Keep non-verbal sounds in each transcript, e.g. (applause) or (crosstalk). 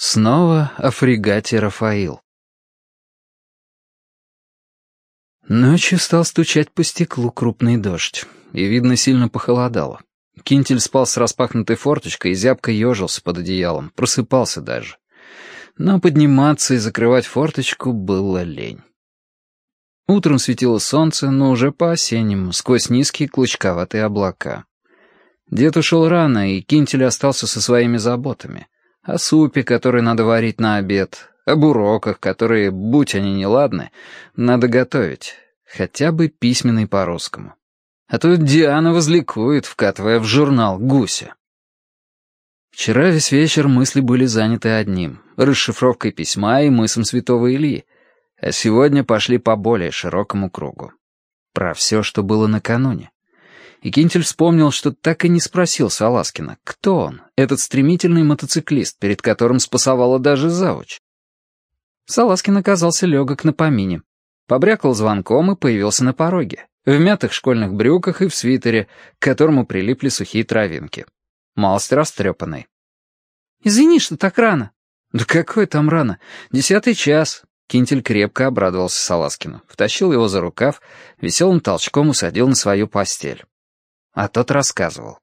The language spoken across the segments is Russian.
Снова о фрегате «Рафаил». Ночью стал стучать по стеклу крупный дождь, и, видно, сильно похолодало. Кинтель спал с распахнутой форточкой и зябко ежился под одеялом, просыпался даже. Но подниматься и закрывать форточку было лень. Утром светило солнце, но уже по-осеннему, сквозь низкие клочковатые облака. Дед ушел рано, и Кинтель остался со своими заботами — о супе, который надо варить на обед, об уроках, которые, будь они неладны, надо готовить, хотя бы письменный по-русскому. А то Диана возликует, вкатывая в журнал гуся. Вчера весь вечер мысли были заняты одним — расшифровкой письма и мысом святого Ильи, а сегодня пошли по более широкому кругу. Про все, что было накануне. И Кинтель вспомнил, что так и не спросил Саласкина, кто он, этот стремительный мотоциклист, перед которым спасовала даже завуч. Саласкин оказался легок на помине. Побрякал звонком и появился на пороге, в мятых школьных брюках и в свитере, к которому прилипли сухие травинки. Малость растрепанный. «Извини, что так рано». «Да какой там рано? Десятый час». Кинтель крепко обрадовался Саласкину, втащил его за рукав, веселым толчком усадил на свою постель а тот рассказывал.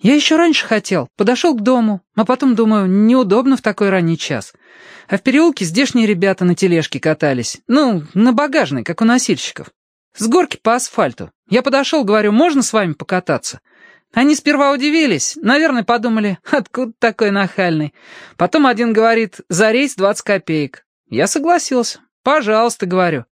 «Я еще раньше хотел, подошел к дому, а потом думаю, неудобно в такой ранний час. А в переулке здешние ребята на тележке катались, ну, на багажной, как у носильщиков. С горки по асфальту. Я подошел, говорю, можно с вами покататься?» Они сперва удивились, наверное, подумали, откуда такой нахальный. Потом один говорит, за рейс 20 копеек. Я согласился. Пожалуйста, говорю.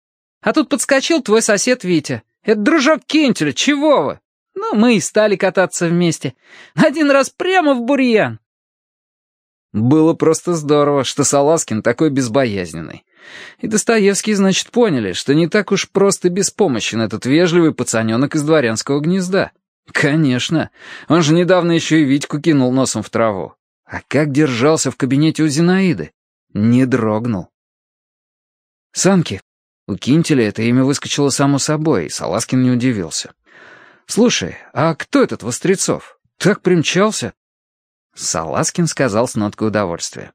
А тут подскочил твой сосед Витя. Это дружок Кентеля, чего вы? Ну, мы и стали кататься вместе. Один раз прямо в бурьян. Было просто здорово, что Саласкин такой безбоязненный. И Достоевский, значит, поняли, что не так уж просто беспомощен этот вежливый пацаненок из дворянского гнезда. Конечно, он же недавно еще и Витьку кинул носом в траву. А как держался в кабинете у Зинаиды? Не дрогнул. Санки. У Кинтеля это имя выскочило само собой, и Саласкин не удивился. «Слушай, а кто этот Вострецов? Так примчался?» Саласкин сказал с ноткой удовольствия.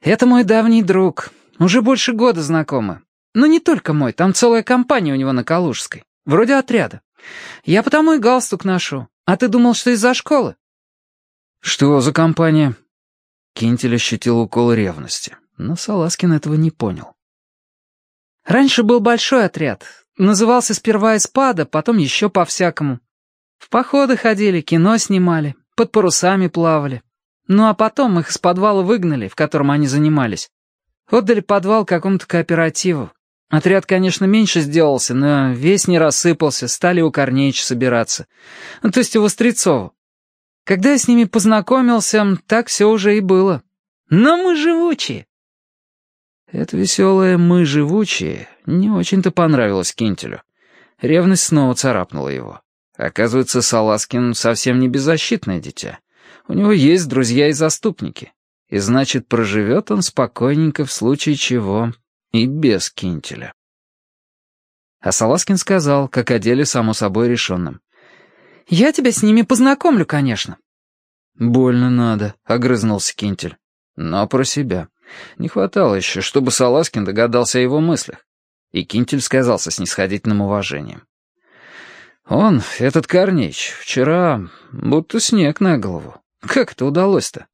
«Это мой давний друг. Уже больше года знакомы. Но не только мой, там целая компания у него на Калужской. Вроде отряда. Я потому и галстук ношу. А ты думал, что из-за школы?» «Что за компания?» Кинтель ощутил укол ревности, но Саласкин этого не понял. «Раньше был большой отряд. Назывался сперва Эспада, потом еще по-всякому. В походы ходили, кино снимали, под парусами плавали. Ну а потом их из подвала выгнали, в котором они занимались. Отдали подвал какому-то кооперативу. Отряд, конечно, меньше сделался, но весь не рассыпался, стали у Корнеича собираться. Ну, то есть у Вострецова. Когда я с ними познакомился, так все уже и было. Но мы живучие. Это веселое «мы живучие» не очень-то понравилось Кинтелю. Ревность снова царапнула его. Оказывается, Саласкин совсем не беззащитное дитя. У него есть друзья и заступники. И значит, проживет он спокойненько в случае чего и без Кинтеля. А Саласкин сказал, как о деле само собой решенном. «Я тебя с ними познакомлю, конечно». «Больно надо», — огрызнулся Кинтель. «Но про себя». Не хватало еще, чтобы Саласкин догадался о его мыслях. И Кинтель сказался с снисходительным уважением. «Он, этот Корнеич, вчера будто снег на голову. Как это удалось-то?»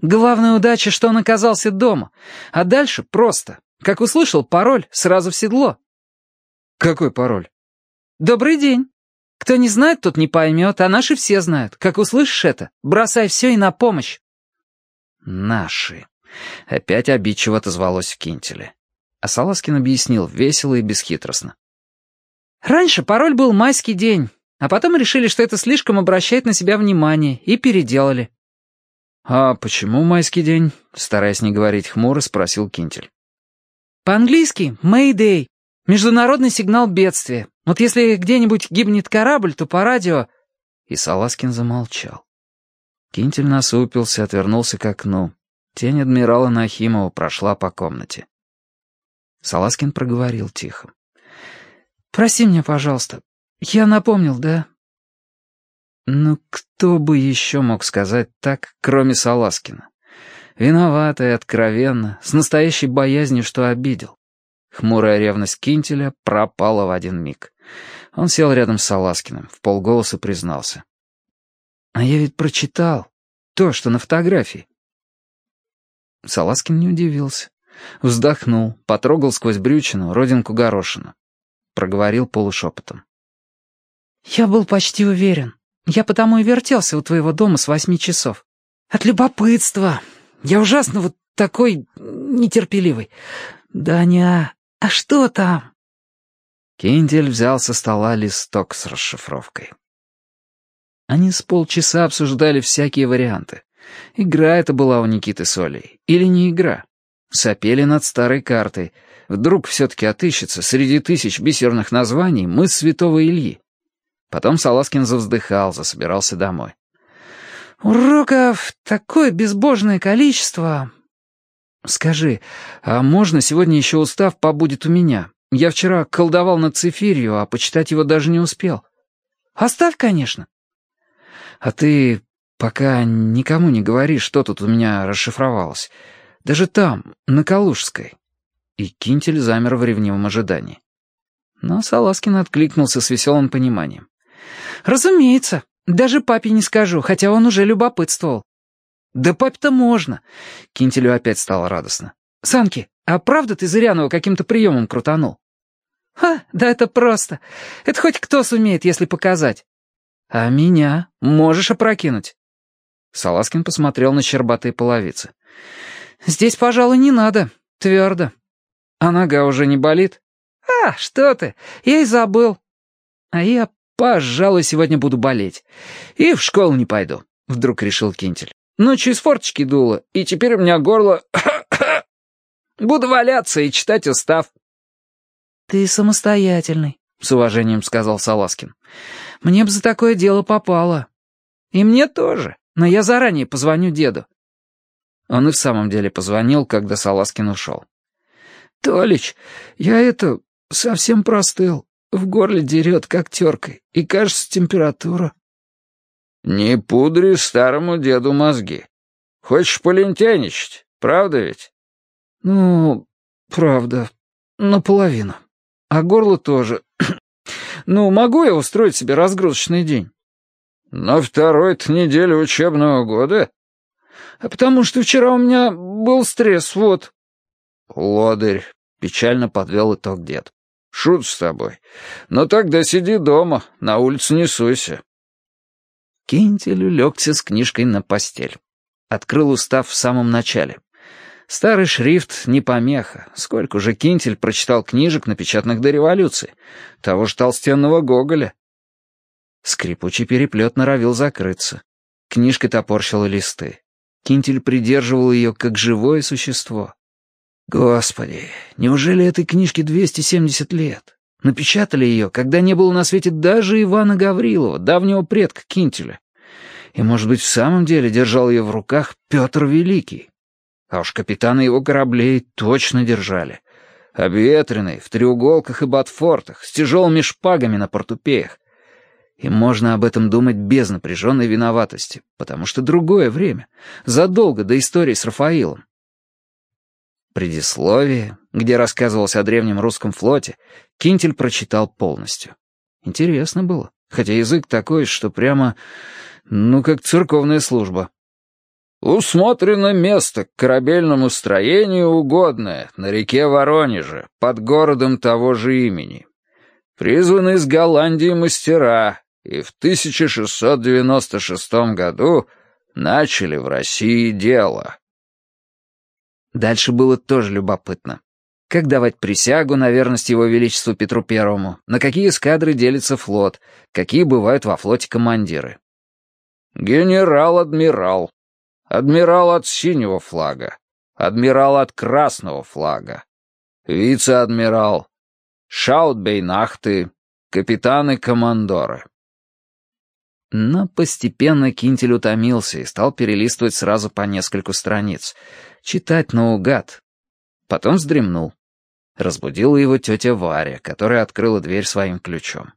«Главная удача, что он оказался дома. А дальше просто. Как услышал пароль, сразу в седло». «Какой пароль?» «Добрый день. Кто не знает, тот не поймет, а наши все знают. Как услышишь это, бросай все и на помощь». «Наши». Опять обидчиво отозвалось в кинтеле. А Саласкин объяснил весело и бесхитростно. «Раньше пароль был «Майский день», а потом решили, что это слишком обращает на себя внимание, и переделали». «А почему майский день?» — стараясь не говорить хмуро, спросил Кинтель. «По-английски «Мэйдэй» — международный сигнал бедствия. Вот если где-нибудь гибнет корабль, то по радио...» И Саласкин замолчал. Кинтель насупился, отвернулся к окну. Тень адмирала Нахимова прошла по комнате. Саласкин проговорил тихо. «Прости меня, пожалуйста. Я напомнил, да?» Ну, кто бы еще мог сказать так, кроме Саласкина? Виновато и откровенно, с настоящей боязнью, что обидел. Хмурая ревность Кинтеля пропала в один миг. Он сел рядом с Саласкиным, в полголоса признался. «А я ведь прочитал то, что на фотографии». Саласкин не удивился. Вздохнул, потрогал сквозь брючину родинку горошину. Проговорил полушепотом. «Я был почти уверен. Я потому и вертелся у твоего дома с восьми часов. От любопытства. Я ужасно вот такой нетерпеливый. Даня, а что там?» Киндель взял со стола листок с расшифровкой. Они с полчаса обсуждали всякие варианты. Игра это была у Никиты Солей. Или не игра. Сопели над старой картой. Вдруг все-таки отыщется среди тысяч бисерных названий мыс Святого Ильи. Потом Саласкин завздыхал, засобирался домой. «Уроков такое безбожное количество!» «Скажи, а можно сегодня еще устав побудет у меня? Я вчера колдовал над цифирью, а почитать его даже не успел». «Оставь, конечно». «А ты пока никому не говори, что тут у меня расшифровалось. Даже там, на Калужской». И Кинтель замер в ревнивом ожидании. Но Саласкин откликнулся с веселым пониманием. «Разумеется. Даже папе не скажу, хотя он уже любопытствовал». «Да папе-то можно!» Кинтелю опять стало радостно. «Санки, а правда ты Зырянова каким-то приемом крутанул?» «Ха, да это просто. Это хоть кто сумеет, если показать». «А меня можешь опрокинуть?» Саласкин посмотрел на щербатые половицы. «Здесь, пожалуй, не надо. Твердо». «А нога уже не болит?» «А, что ты, я и забыл». «А я, пожалуй, сегодня буду болеть. И в школу не пойду», — вдруг решил Кинтель. «Ночью из форточки дуло, и теперь у меня горло... (coughs) буду валяться и читать устав». «Ты самостоятельный», — с уважением сказал Саласкин. «Мне бы за такое дело попало». «И мне тоже, но я заранее позвоню деду». Он и в самом деле позвонил, когда Саласкин ушел. «Толич, я это... совсем простыл. В горле дерет, как теркой, и, кажется, температура». «Не пудри старому деду мозги. Хочешь полентяничать, правда ведь?» «Ну, правда, наполовину. А горло тоже. (clears throat) ну, могу я устроить себе разгрузочный день?» «На второй-то неделе учебного года?» «А потому что вчера у меня был стресс, вот». «Лодырь», — печально подвел итог дед. «Шут с тобой. Но тогда сиди дома, на улицу не суйся». Кинтель улегся с книжкой на постель. Открыл устав в самом начале. Старый шрифт не помеха. Сколько же Кинтель прочитал книжек, напечатанных до революции. Того же толстенного Гоголя. Скрипучий переплет норовил закрыться. Книжка топорщила листы. Кинтель придерживал ее, как живое существо. Господи, неужели этой книжке 270 лет? Напечатали ее, когда не было на свете даже Ивана Гаврилова, давнего предка Кинтеля. И, может быть, в самом деле держал ее в руках Петр Великий. А уж капитаны его кораблей точно держали. Обветренный, в треуголках и ботфортах, с тяжелыми шпагами на портупеях. И можно об этом думать без напряженной виноватости, потому что другое время, задолго до истории с Рафаилом. Предисловие, где рассказывалось о древнем русском флоте, Кинтель прочитал полностью. Интересно было, хотя язык такой, что прямо, ну, как церковная служба. «Усмотрено место к корабельному строению угодное на реке Воронеже, под городом того же имени. Призваны из Голландии мастера, и в 1696 году начали в России дело». Дальше было тоже любопытно. Как давать присягу на верность его величеству Петру Первому, на какие эскадры делится флот, какие бывают во флоте командиры. «Генерал-адмирал. Адмирал от синего флага. Адмирал от красного флага. Вице-адмирал. Шаутбейнахты. Капитаны-командоры». Но постепенно Кинтель утомился и стал перелистывать сразу по нескольку страниц. Читать наугад. Потом вздремнул. Разбудила его тетя Варя, которая открыла дверь своим ключом.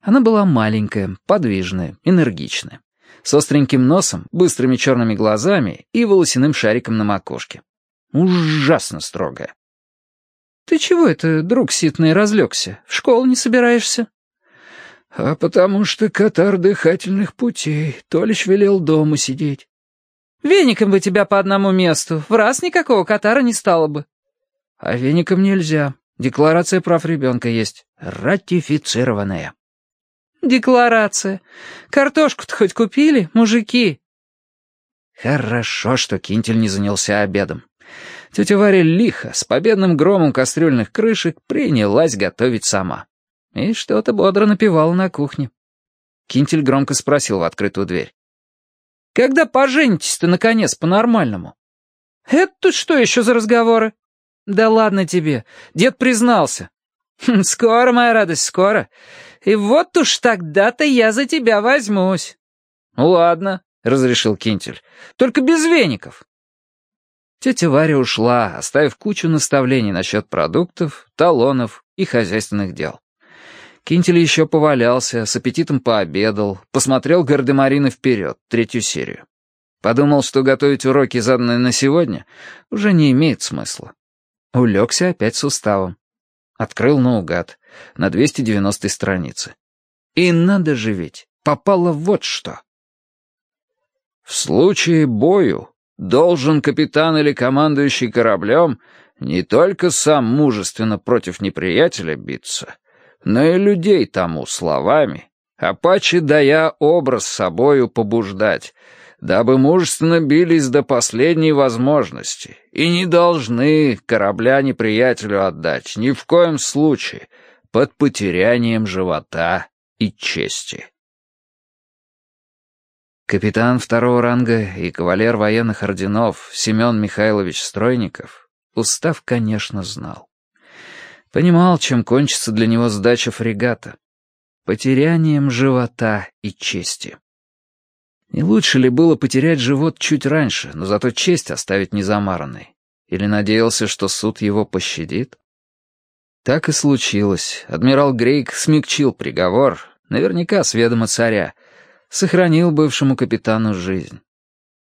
Она была маленькая, подвижная, энергичная. с остреньким носом, быстрыми черными глазами и волосяным шариком на макушке. Ужасно строгая. «Ты чего это, друг ситный, разлегся? В школу не собираешься?» «А потому что катар дыхательных путей. Толич велел дома сидеть». «Веником бы тебя по одному месту. В раз никакого катара не стало бы». «А веником нельзя. Декларация прав ребенка есть. Ратифицированная». «Декларация. Картошку-то хоть купили, мужики?» Хорошо, что Кинтель не занялся обедом. Тетя Варя лихо, с победным громом кастрюльных крышек, принялась готовить сама. И что-то бодро напевала на кухне. Кинтель громко спросил в открытую дверь. «Когда поженитесь-то, наконец, по-нормальному?» «Это что еще за разговоры?» «Да ладно тебе, дед признался». «Хм, «Скоро, моя радость, скоро. И вот уж тогда-то я за тебя возьмусь». «Ладно», — разрешил Кинтель, — «только без веников». Тетя Варя ушла, оставив кучу наставлений насчет продуктов, талонов и хозяйственных дел. Кинтель еще повалялся, с аппетитом пообедал, посмотрел Гардемарины вперед, третью серию. Подумал, что готовить уроки, заданные на сегодня, уже не имеет смысла. Улегся опять с уставом. Открыл наугад, на 290 странице. И надо же ведь, попало вот что. В случае бою должен капитан или командующий кораблем не только сам мужественно против неприятеля биться, но и людей тому словами, а паче дая образ собою побуждать, дабы мужественно бились до последней возможности и не должны корабля неприятелю отдать ни в коем случае под потерянием живота и чести. Капитан второго ранга и кавалер военных орденов Семен Михайлович Стройников устав, конечно, знал. Понимал, чем кончится для него сдача фрегата. Потерянием живота и чести. Не лучше ли было потерять живот чуть раньше, но зато честь оставить незамаранной? Или надеялся, что суд его пощадит? Так и случилось. Адмирал Грейк смягчил приговор, наверняка с ведома царя, сохранил бывшему капитану жизнь.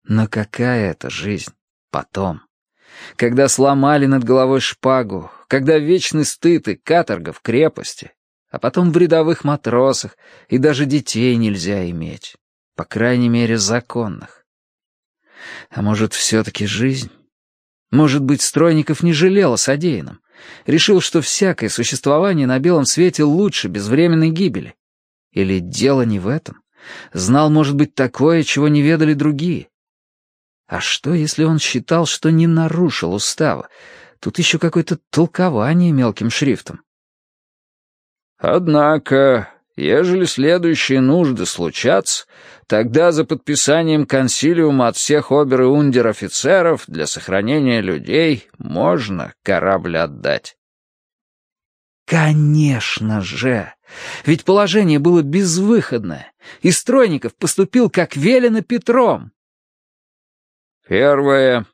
Но какая это жизнь потом? Когда сломали над головой шпагу, когда вечный стыд и каторга в крепости, а потом в рядовых матросах, и даже детей нельзя иметь, по крайней мере, законных. А может, все-таки жизнь? Может быть, Стройников не жалел о содеянном, решил, что всякое существование на белом свете лучше безвременной гибели? Или дело не в этом? Знал, может быть, такое, чего не ведали другие? А что, если он считал, что не нарушил устава? Тут еще какое-то толкование мелким шрифтом. «Однако, ежели следующие нужды случатся, тогда за подписанием консилиума от всех обер- и ундер-офицеров для сохранения людей можно корабль отдать». Конечно же! Ведь положение было безвыходное, и Стройников поступил как велено Петром. Первое.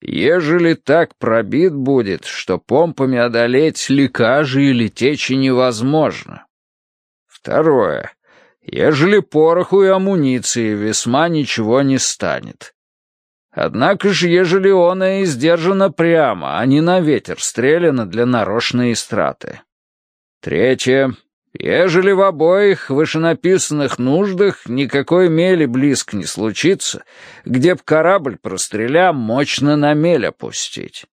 Ежели так пробит будет, что помпами одолеть лекажи или течи невозможно. Второе. Ежели пороху и амуниции весьма ничего не станет. Однако же, ежели он и сдержано прямо, а не на ветер стреляно для нарочной истраты. Третье. Ежели в обоих вышенаписанных нуждах никакой мели близко не случится, где б корабль простреля мощно на мель опустить.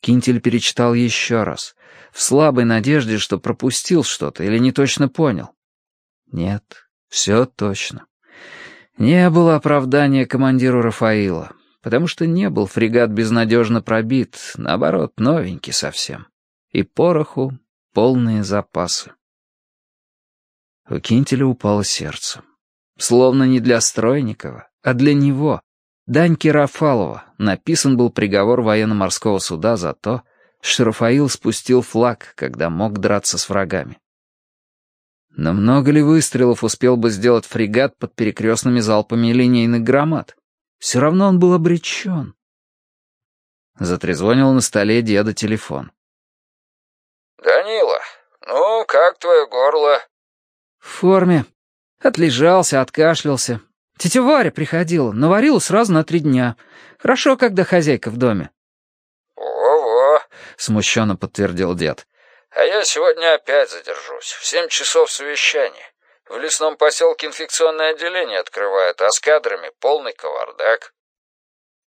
Кинтель перечитал еще раз, в слабой надежде, что пропустил что-то или не точно понял. Нет, все точно. Не было оправдания командиру Рафаила, потому что не был фрегат безнадежно пробит, наоборот, новенький совсем. И пороху, полные запасы. У Кинтеля упало сердце. Словно не для Стройникова, а для него, Даньки Рафалова, написан был приговор военно-морского суда за то, что Рафаил спустил флаг, когда мог драться с врагами. Но много ли выстрелов успел бы сделать фрегат под перекрестными залпами линейных громад? Все равно он был обречен. Затрезвонил на столе деда телефон. «Данила, ну, как твое горло?» «В форме. Отлежался, откашлялся. Тетя Варя приходила, наварила сразу на три дня. Хорошо, когда хозяйка в доме. «Во-во», — смущенно подтвердил дед. «А я сегодня опять задержусь. В семь часов совещание. В лесном поселке инфекционное отделение открывают, а с кадрами полный кавардак».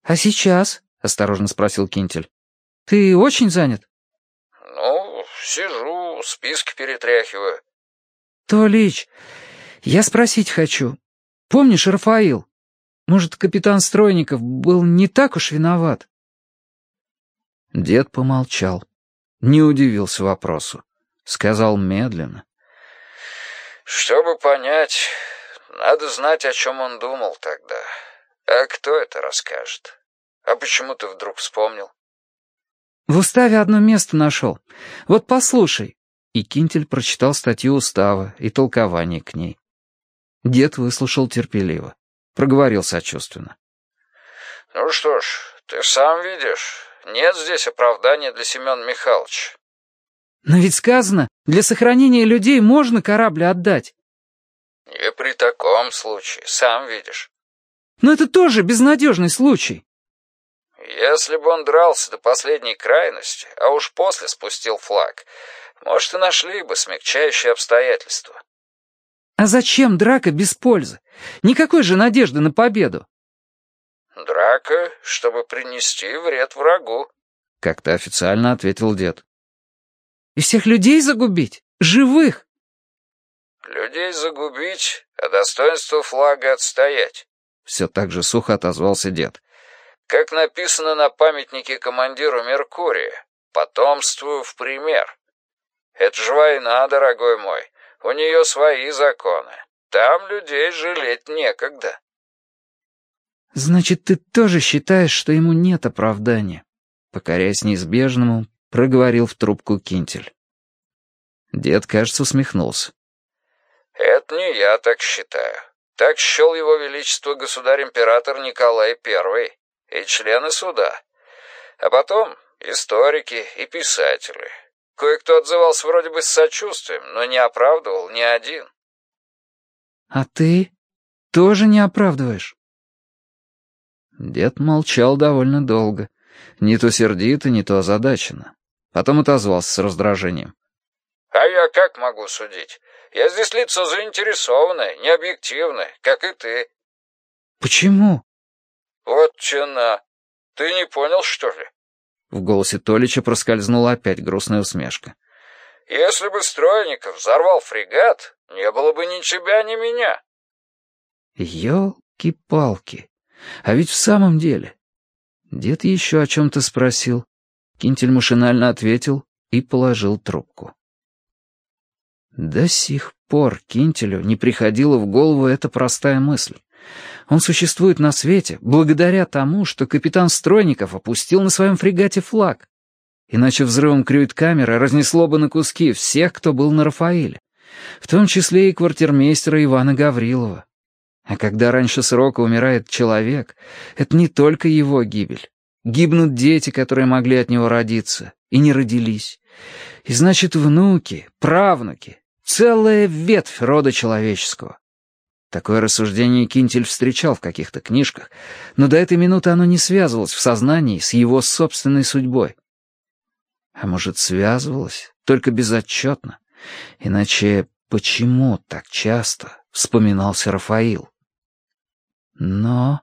«А сейчас?» — осторожно спросил Кинтель. «Ты очень занят?» «Ну, сижу, списки перетряхиваю». «Толич, я спросить хочу. Помнишь, Рафаил? Может, капитан Стройников был не так уж виноват?» Дед помолчал, не удивился вопросу. Сказал медленно. «Чтобы понять, надо знать, о чем он думал тогда. А кто это расскажет? А почему ты вдруг вспомнил?» В уставе одно место нашел. Вот послушай». И Кинтель прочитал статью устава и толкование к ней. Дед выслушал терпеливо. Проговорил сочувственно. «Ну что ж, ты сам видишь, нет здесь оправдания для Семена Михайловича». «Но ведь сказано, для сохранения людей можно корабль отдать». «И при таком случае, сам видишь». «Но это тоже безнадежный случай». Если бы он дрался до последней крайности, а уж после спустил флаг, может, и нашли бы смягчающие обстоятельства. А зачем драка без пользы? Никакой же надежды на победу. Драка, чтобы принести вред врагу, — как-то официально ответил дед. И всех людей загубить? Живых? Людей загубить, а достоинство флага отстоять. Все так же сухо отозвался дед. Как написано на памятнике командиру Меркурия, потомствую в пример. Это же война, дорогой мой, у нее свои законы. Там людей жалеть некогда. Значит, ты тоже считаешь, что ему нет оправдания? Покоряясь неизбежному, проговорил в трубку Кинтель. Дед, кажется, усмехнулся. Это не я так считаю. Так счел его величество государь-император Николай I и члены суда. А потом историки и писатели. Кое-кто отзывался вроде бы с сочувствием, но не оправдывал ни один. «А ты тоже не оправдываешь?» Дед молчал довольно долго. Не то сердито, не то озадаченно. Потом отозвался с раздражением. «А я как могу судить? Я здесь лицо заинтересованное, необъективное, как и ты». «Почему?» «Вот чена. Ты не понял, что ли?» В голосе Толича проскользнула опять грустная усмешка. «Если бы Стройников взорвал фрегат, не было бы ни тебя, ни меня». Ёлки-палки. А ведь в самом деле... Дед еще о чем-то спросил. Кинтель машинально ответил и положил трубку. До сих пор Кинтелю не приходила в голову эта простая мысль. Он существует на свете благодаря тому, что капитан Стройников опустил на своем фрегате флаг. Иначе взрывом крюит-камеры разнесло бы на куски всех, кто был на Рафаэле, в том числе и квартирмейстера Ивана Гаврилова. А когда раньше срока умирает человек, это не только его гибель. Гибнут дети, которые могли от него родиться, и не родились. И значит, внуки, правнуки, целая ветвь рода человеческого. Такое рассуждение Кинтель встречал в каких-то книжках, но до этой минуты оно не связывалось в сознании с его собственной судьбой. А может, связывалось, только безотчетно. Иначе почему так часто вспоминался Рафаил? Но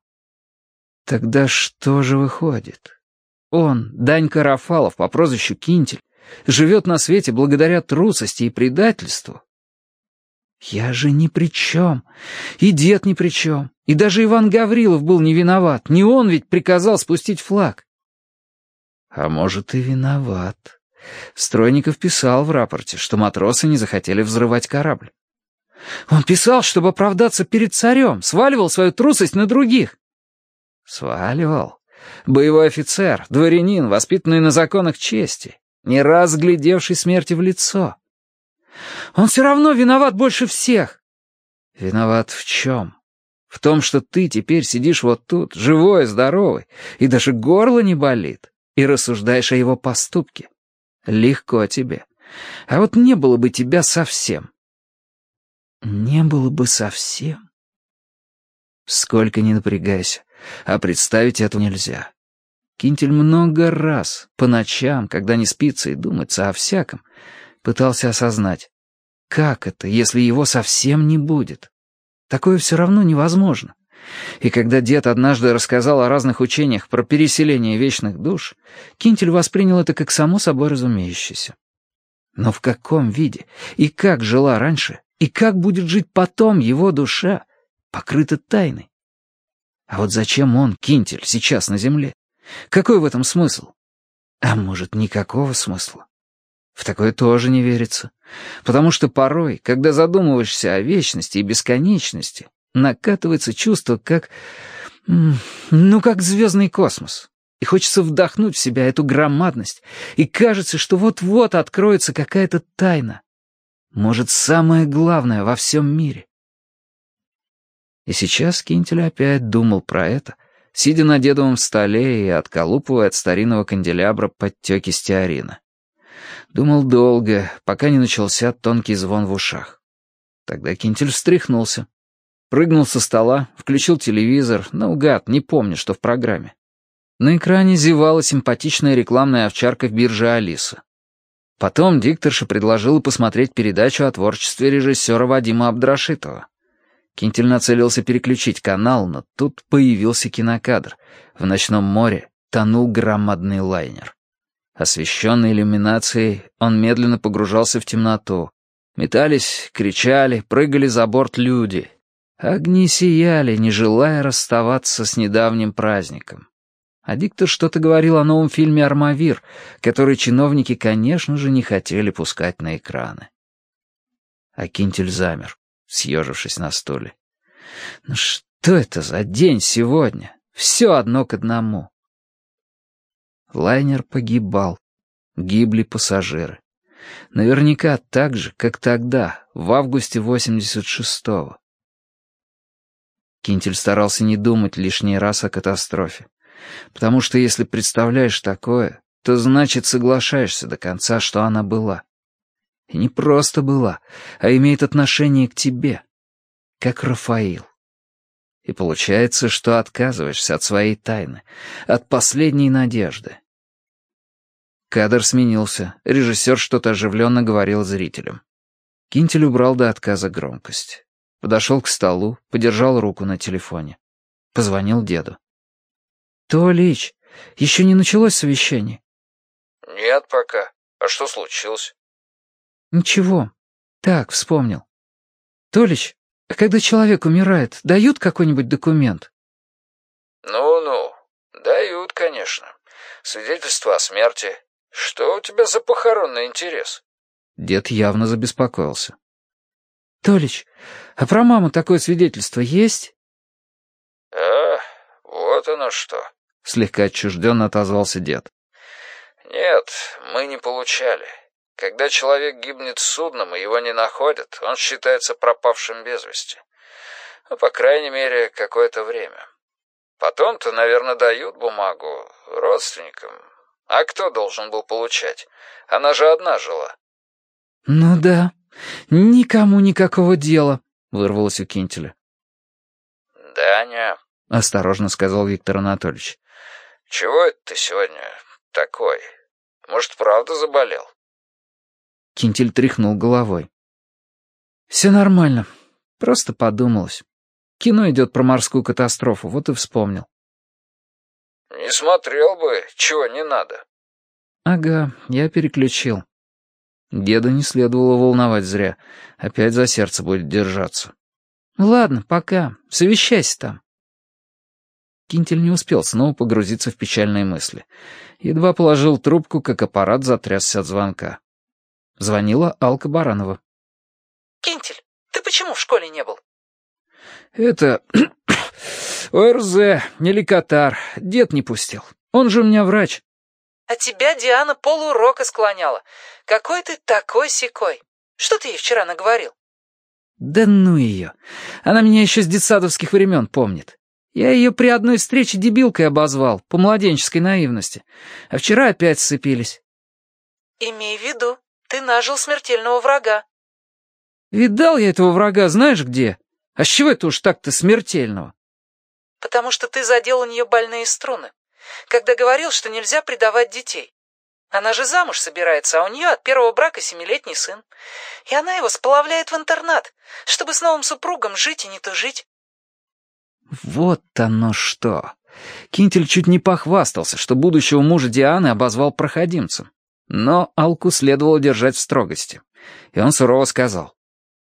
тогда что же выходит? Он, Данька Рафалов по прозвищу Кинтель, живет на свете благодаря трусости и предательству, я же ни при чем. И дед ни при чем. И даже Иван Гаврилов был не виноват. Не он ведь приказал спустить флаг. А может, и виноват. Стройников писал в рапорте, что матросы не захотели взрывать корабль. Он писал, чтобы оправдаться перед царем, сваливал свою трусость на других. Сваливал. Боевой офицер, дворянин, воспитанный на законах чести, не раз глядевший смерти в лицо. Он все равно виноват больше всех. Виноват в чем? В том, что ты теперь сидишь вот тут, живой, здоровый, и даже горло не болит, и рассуждаешь о его поступке. Легко тебе. А вот не было бы тебя совсем. не было бы совсем. Сколько ни напрягайся, а представить это нельзя. Кинтель много раз, по ночам, когда не спится и думается о всяком, пытался осознать, как это, если его совсем не будет? Такое все равно невозможно. И когда дед однажды рассказал о разных учениях про переселение вечных душ, Кинтель воспринял это как само собой разумеющееся. Но в каком виде и как жила раньше, и как будет жить потом его душа, покрыта тайной? А вот зачем он, Кинтель, сейчас на земле? Какой в этом смысл? А может, никакого смысла? В такое тоже не верится. Потому что порой, когда задумываешься о вечности и бесконечности, накатывается чувство, как... ну, как звездный космос. И хочется вдохнуть в себя эту громадность, и кажется, что вот-вот откроется какая-то тайна. Может, самое главное во всем мире. И сейчас Кинтель опять думал про это, сидя на дедовом столе и отколупывая от старинного канделябра подтеки стеарина. Думал долго, пока не начался тонкий звон в ушах. Тогда Кинтель встряхнулся. Прыгнул со стола, включил телевизор, наугад, не помню, что в программе. На экране зевала симпатичная рекламная овчарка в бирже Алиса. Потом дикторша предложила посмотреть передачу о творчестве режиссера Вадима Абдрашитова. Кинтель нацелился переключить канал, но тут появился кинокадр. В ночном море тонул громадный лайнер. Освещенный иллюминацией, он медленно погружался в темноту. Метались, кричали, прыгали за борт люди. Огни сияли, не желая расставаться с недавним праздником. А диктор что-то говорил о новом фильме «Армавир», который чиновники, конечно же, не хотели пускать на экраны. А Кинтель замер, съежившись на стуле. «Ну что это за день сегодня? Все одно к одному». Лайнер погибал. Гибли пассажиры. Наверняка так же, как тогда, в августе 86-го. Кинтель старался не думать лишний раз о катастрофе. Потому что если представляешь такое, то значит соглашаешься до конца, что она была. И не просто была, а имеет отношение к тебе, как Рафаил. И получается, что отказываешься от своей тайны, от последней надежды. Кадр сменился, режиссер что-то оживленно говорил зрителям. Кинтель убрал до отказа громкость. Подошел к столу, подержал руку на телефоне. Позвонил деду. «Толич, еще не началось совещание?» «Нет пока. А что случилось?» «Ничего. Так, вспомнил. Толич, а когда человек умирает, дают какой-нибудь документ?» «Ну-ну, дают, конечно. Свидетельство о смерти. Что у тебя за похоронный интерес?» Дед явно забеспокоился. «Толич, а про маму такое свидетельство есть?» «А, вот оно что», — слегка отчужденно отозвался дед. «Нет, мы не получали. Когда человек гибнет судном и его не находят, он считается пропавшим без вести. Ну, по крайней мере, какое-то время. Потом-то, наверное, дают бумагу родственникам. А кто должен был получать? Она же одна жила. «Ну да, никому никакого дела», — вырвалось у Кинтеля. «Даня», — осторожно сказал Виктор Анатольевич. «Чего это ты сегодня такой? Может, правда заболел?» Кинтель тряхнул головой. «Все нормально. Просто подумалось. Кино идет про морскую катастрофу, вот и вспомнил». «Не смотрел бы, чего не надо». «Ага, я переключил». Деда не следовало волновать зря. Опять за сердце будет держаться. «Ладно, пока. Совещайся там». Кинтель не успел снова погрузиться в печальные мысли. Едва положил трубку, как аппарат затрясся от звонка. Звонила Алка Баранова. «Кинтель, ты почему в школе не был?» «Это... ОРЗ, не ликотар. Дед не пустил. Он же у меня врач». «А тебя Диана полурока склоняла. Какой ты такой-сякой. Что ты ей вчера наговорил?» «Да ну ее. Она меня еще с детсадовских времен помнит. Я ее при одной встрече дебилкой обозвал, по младенческой наивности. А вчера опять сцепились». «Имей в виду, ты нажил смертельного врага». Видал я этого врага знаешь где? А с чего это уж так-то смертельного? Потому что ты задел у нее больные струны. Когда говорил, что нельзя предавать детей. Она же замуж собирается, а у нее от первого брака семилетний сын. И она его сплавляет в интернат, чтобы с новым супругом жить и не тужить. Вот оно что. Кинтель чуть не похвастался, что будущего мужа Дианы обозвал проходимцем. Но Алку следовало держать в строгости. И он сурово сказал.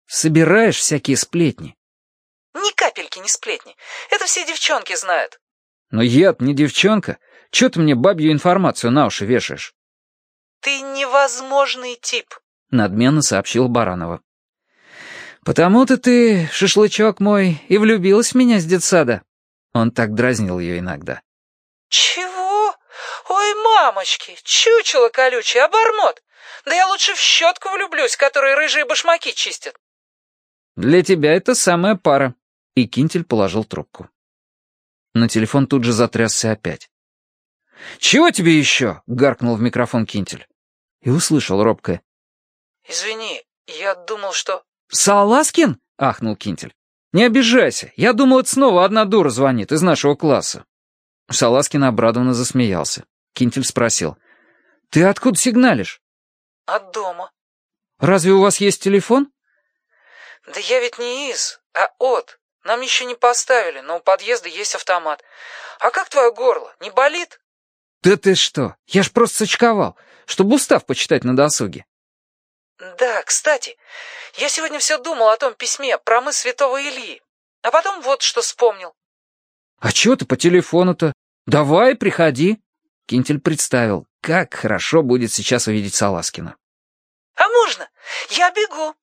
«Собираешь всякие сплетни?» «Ни капельки не сплетни. Это все девчонки знают». «Но я-то не девчонка. Чего ты мне бабью информацию на уши вешаешь?» «Ты невозможный тип», — надменно сообщил Баранова. «Потому-то ты, шашлычок мой, и влюбилась в меня с детсада». Он так дразнил ее иногда. «Чего? Ой, мамочки, чучело колючее, обормот! Да я лучше в щетку влюблюсь, которые рыжие башмаки чистят». «Для тебя это самая пара». И Кинтель положил трубку. На телефон тут же затрясся опять. «Чего тебе еще?» — гаркнул в микрофон Кинтель. И услышал робкое. «Извини, я думал, что...» «Саласкин?» — ахнул Кинтель. «Не обижайся, я думал, это снова одна дура звонит из нашего класса». Саласкин обрадованно засмеялся. Кинтель спросил. «Ты откуда сигналишь?» «От дома». «Разве у вас есть телефон?» «Да я ведь не из, а от. Нам еще не поставили, но у подъезда есть автомат. А как твое горло, не болит?» «Да ты что? Я ж просто сочковал, чтобы устав почитать на досуге». «Да, кстати, я сегодня все думал о том письме про мыс святого Ильи, а потом вот что вспомнил». «А чего ты по телефону-то? Давай, приходи». Кинтель представил, как хорошо будет сейчас увидеть Саласкина. «А можно? Я бегу».